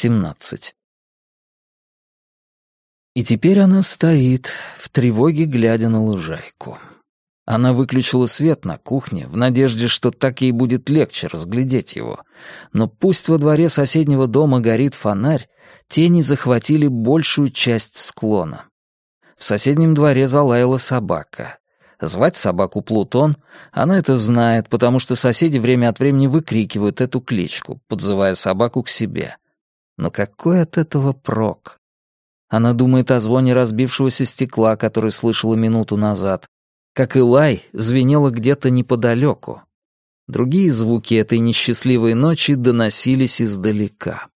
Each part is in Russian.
17. И теперь она стоит, в тревоге глядя на лужайку. Она выключила свет на кухне, в надежде, что так ей будет легче разглядеть его. Но пусть во дворе соседнего дома горит фонарь, тени захватили большую часть склона. В соседнем дворе залаяла собака. Звать собаку Плутон, она это знает, потому что соседи время от времени выкрикивают эту кличку, подзывая собаку к себе. Но какой от этого прок? Она думает о звоне разбившегося стекла, который слышала минуту назад, как и лай, звенело где-то неподалеку. Другие звуки этой несчастливой ночи доносились издалека.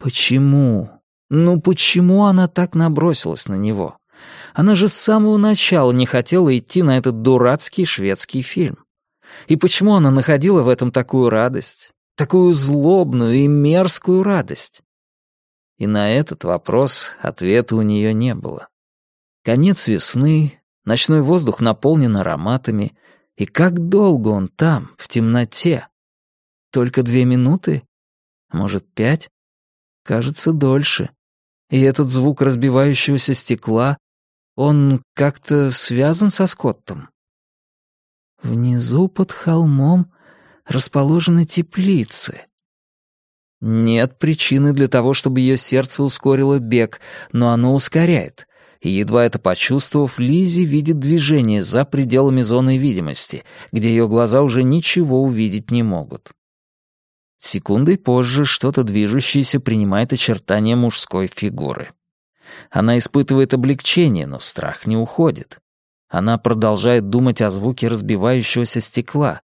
Почему? Ну почему она так набросилась на него? Она же с самого начала не хотела идти на этот дурацкий шведский фильм. И почему она находила в этом такую радость? Такую злобную и мерзкую радость? И на этот вопрос ответа у нее не было. Конец весны, Ночной воздух наполнен ароматами. И как долго он там, в темноте? Только две минуты? Может, пять? Кажется, дольше. И этот звук разбивающегося стекла, он как-то связан со Скоттом? Внизу под холмом расположены теплицы. Нет причины для того, чтобы ее сердце ускорило бег, но оно ускоряет и, едва это почувствовав, Лизи видит движение за пределами зоны видимости, где ее глаза уже ничего увидеть не могут. Секундой позже что-то движущееся принимает очертания мужской фигуры. Она испытывает облегчение, но страх не уходит. Она продолжает думать о звуке разбивающегося стекла.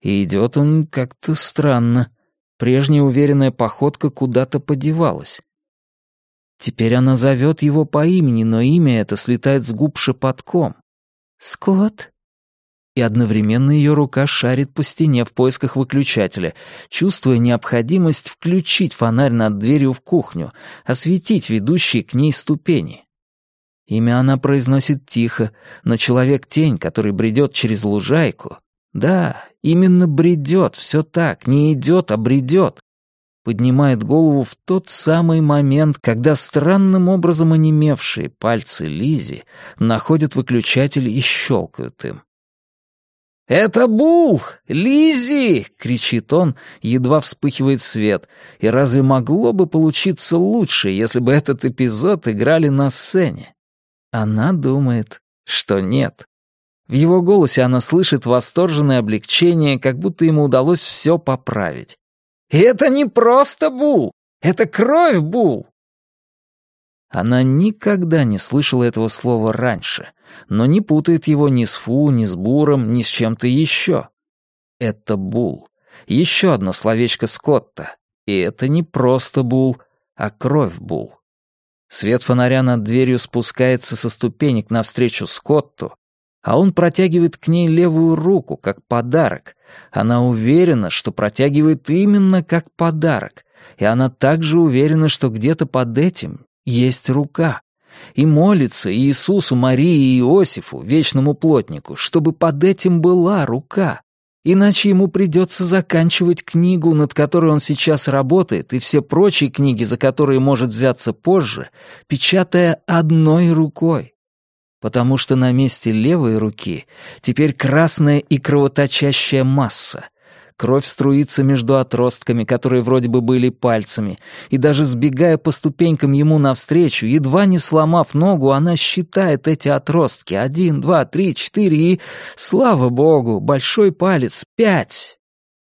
И идет он как-то странно. Прежняя уверенная походка куда-то подевалась. Теперь она зовет его по имени, но имя это слетает с губ шепотком. «Скотт?» И одновременно ее рука шарит по стене в поисках выключателя, чувствуя необходимость включить фонарь над дверью в кухню, осветить ведущие к ней ступени. Имя она произносит тихо, но человек-тень, который бредет через лужайку... Да, именно бредет, все так, не идет, а бредет, поднимает голову в тот самый момент, когда странным образом онемевшие пальцы Лизи находят выключатель и щелкают им. «Это Бул! Лизи!» — кричит он, едва вспыхивает свет. И разве могло бы получиться лучше, если бы этот эпизод играли на сцене? Она думает, что нет. В его голосе она слышит восторженное облегчение, как будто ему удалось все поправить. это не просто Бул! Это кровь Бул! Она никогда не слышала этого слова раньше, но не путает его ни с Фу, ни с Буром, ни с чем-то еще. Это Бул. Еще одно словечко Скотта. И это не просто Бул, а кровь Бул. Свет фонаря над дверью спускается со ступенек навстречу Скотту, а он протягивает к ней левую руку, как подарок. Она уверена, что протягивает именно как подарок, и она также уверена, что где-то под этим есть рука. И молится Иисусу, Марии и Иосифу, вечному плотнику, чтобы под этим была рука. Иначе ему придется заканчивать книгу, над которой он сейчас работает, и все прочие книги, за которые может взяться позже, печатая одной рукой. Потому что на месте левой руки теперь красная и кровоточащая масса — Кровь струится между отростками, которые вроде бы были пальцами, и даже сбегая по ступенькам ему навстречу, едва не сломав ногу, она считает эти отростки. Один, два, три, четыре и... Слава богу, большой палец — пять.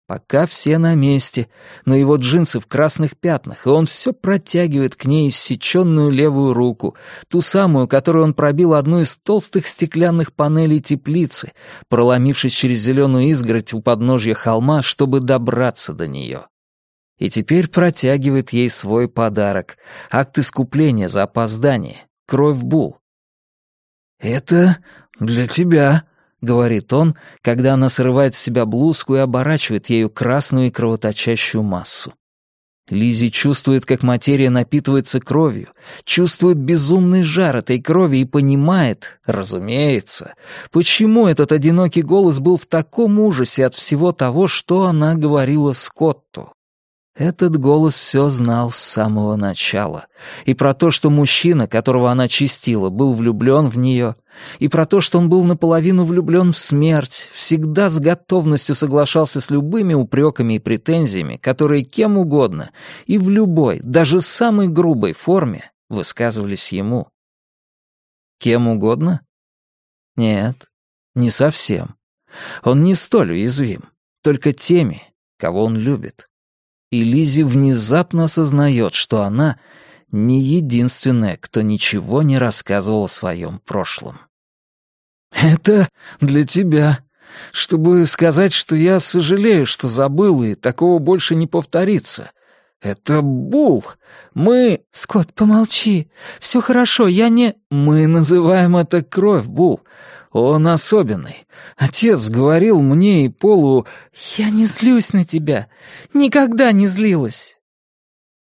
Пока все на месте, но его джинсы в красных пятнах, и он все протягивает к ней иссеченную левую руку, ту самую, которую он пробил одну из толстых стеклянных панелей теплицы, проломившись через зеленую изгородь у подножья холма, чтобы добраться до нее. И теперь протягивает ей свой подарок — акт искупления за опоздание, кровь Бул. «Это для тебя», — говорит он, когда она срывает с себя блузку и оборачивает ею красную и кровоточащую массу. Лизи чувствует, как материя напитывается кровью, чувствует безумный жар этой крови и понимает, разумеется, почему этот одинокий голос был в таком ужасе от всего того, что она говорила Скотту. Этот голос все знал с самого начала. И про то, что мужчина, которого она чистила, был влюблен в нее, и про то, что он был наполовину влюблен в смерть, всегда с готовностью соглашался с любыми упреками и претензиями, которые кем угодно и в любой, даже самой грубой форме высказывались ему. Кем угодно? Нет, не совсем. Он не столь уязвим, только теми, кого он любит и Лизи внезапно осознает, что она не единственная, кто ничего не рассказывал о своем прошлом. «Это для тебя, чтобы сказать, что я сожалею, что забыл, и такого больше не повторится. Это Бул. Мы...» «Скотт, помолчи. Все хорошо, я не...» «Мы называем это кровь, Бул. Он особенный. Отец говорил мне и Полу... Я не злюсь на тебя. Никогда не злилась.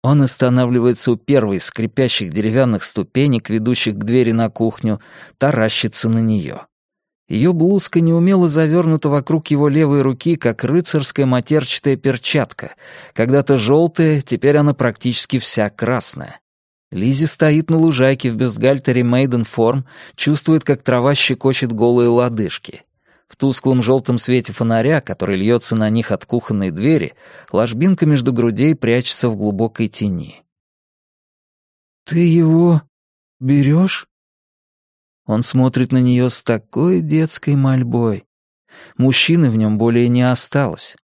Он останавливается у первой скрипящих деревянных ступенек, ведущих к двери на кухню, таращится на нее. Ее блузка неумело завернута вокруг его левой руки, как рыцарская матерчатая перчатка. Когда-то желтая, теперь она практически вся красная. Лизи стоит на лужайке в бюстгальтере Мейден Форм, чувствует, как трава щекочет голые лодыжки. В тусклом желтом свете фонаря, который льется на них от кухонной двери, ложбинка между грудей прячется в глубокой тени. «Ты его берешь?» Он смотрит на нее с такой детской мольбой. Мужчины в нем более не осталось.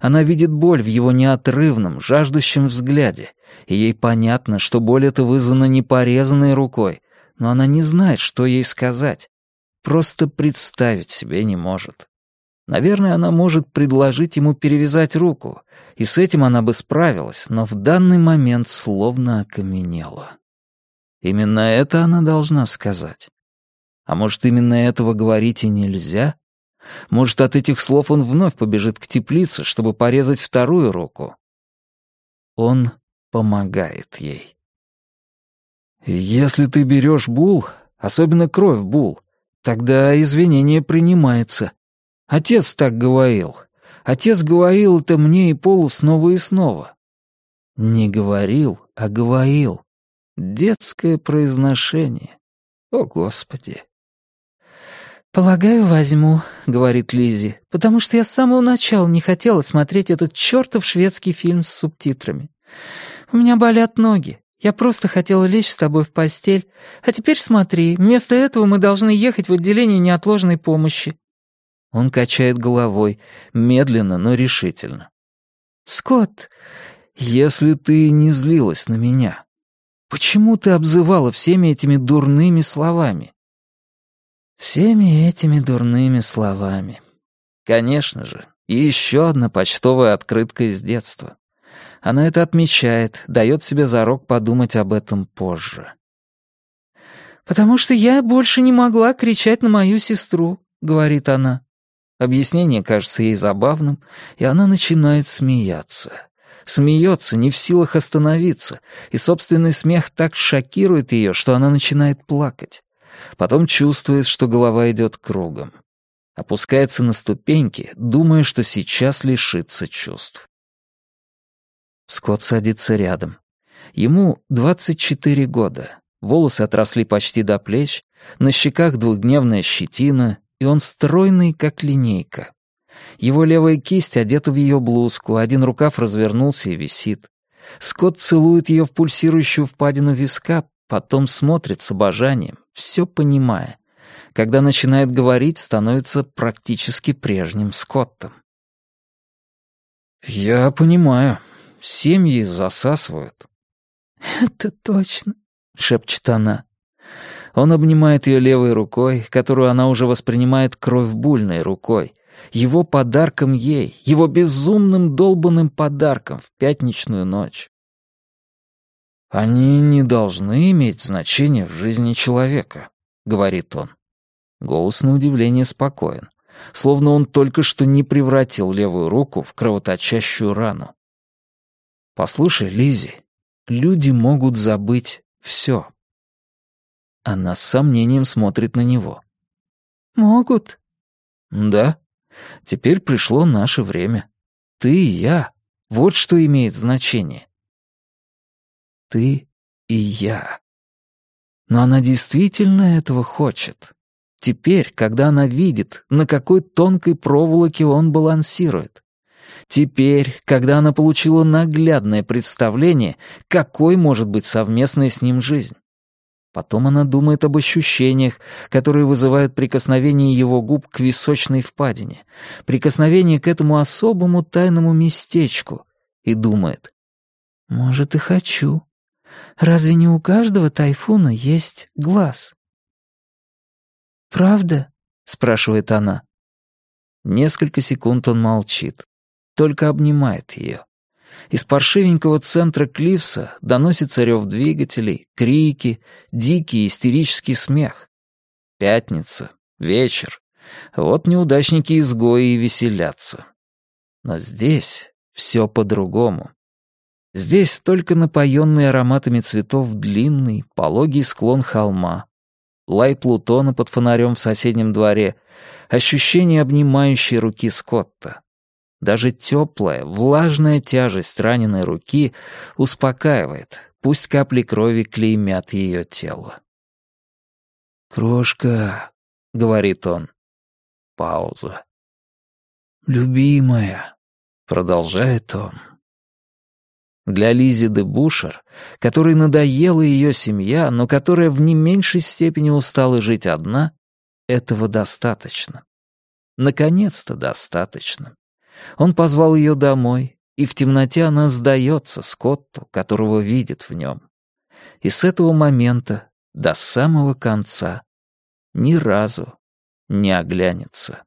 Она видит боль в его неотрывном, жаждущем взгляде, и ей понятно, что боль эта вызвана не порезанной рукой, но она не знает, что ей сказать. Просто представить себе не может. Наверное, она может предложить ему перевязать руку, и с этим она бы справилась, но в данный момент словно окаменела. Именно это она должна сказать. А может, именно этого говорить и нельзя? Может, от этих слов он вновь побежит к теплице, чтобы порезать вторую руку? Он помогает ей. «Если ты берешь бул, особенно кровь бул, тогда извинение принимается. Отец так говорил. Отец говорил это мне и Полу снова и снова. Не говорил, а говорил. Детское произношение. О, Господи!» «Полагаю, возьму», — говорит Лизи, «потому что я с самого начала не хотела смотреть этот чертов шведский фильм с субтитрами. У меня болят ноги. Я просто хотела лечь с тобой в постель. А теперь смотри, вместо этого мы должны ехать в отделение неотложной помощи». Он качает головой, медленно, но решительно. «Скотт, если ты не злилась на меня, почему ты обзывала всеми этими дурными словами?» Всеми этими дурными словами. Конечно же, еще одна почтовая открытка из детства. Она это отмечает, дает себе зарок подумать об этом позже. «Потому что я больше не могла кричать на мою сестру», — говорит она. Объяснение кажется ей забавным, и она начинает смеяться. Смеется, не в силах остановиться, и собственный смех так шокирует ее, что она начинает плакать. Потом чувствует, что голова идет кругом. Опускается на ступеньки, думая, что сейчас лишится чувств. Скотт садится рядом. Ему 24 года. Волосы отросли почти до плеч, на щеках двухдневная щетина, и он стройный, как линейка. Его левая кисть одета в ее блузку, один рукав развернулся и висит. Скотт целует ее в пульсирующую впадину виска, потом смотрит с обожанием, все понимая. Когда начинает говорить, становится практически прежним Скоттом. «Я понимаю. Семьи засасывают». «Это точно», — шепчет она. Он обнимает ее левой рукой, которую она уже воспринимает кровь-бульной рукой, его подарком ей, его безумным долбанным подарком в пятничную ночь. «Они не должны иметь значения в жизни человека», — говорит он. Голос на удивление спокоен, словно он только что не превратил левую руку в кровоточащую рану. «Послушай, Лизи, люди могут забыть все». Она с сомнением смотрит на него. «Могут?» «Да. Теперь пришло наше время. Ты и я. Вот что имеет значение. Ты и я. Но она действительно этого хочет. Теперь, когда она видит, на какой тонкой проволоке он балансирует. Теперь, когда она получила наглядное представление, какой может быть совместная с ним жизнь. Потом она думает об ощущениях, которые вызывают прикосновение его губ к височной впадине, прикосновение к этому особому тайному местечку, и думает, «Может, и хочу. Разве не у каждого тайфуна есть глаз?» «Правда?» — спрашивает она. Несколько секунд он молчит, только обнимает ее. Из паршивенького центра Клифса доносится рев двигателей, крики, дикий истерический смех. Пятница, вечер. Вот неудачники-изгои и веселятся. Но здесь все по-другому. Здесь только напоенный ароматами цветов длинный, пологий склон холма, лай Плутона под фонарем в соседнем дворе, ощущение обнимающей руки Скотта. Даже теплая, влажная тяжесть раненой руки успокаивает, пусть капли крови клеймят ее тело. «Крошка», — говорит он. Пауза. «Любимая», — продолжает он. Для Лизи де Бушер, которой надоела ее семья, но которая в не меньшей степени устала жить одна, этого достаточно. Наконец-то достаточно. Он позвал ее домой, и в темноте она сдается Скотту, которого видит в нем. И с этого момента до самого конца ни разу не оглянется.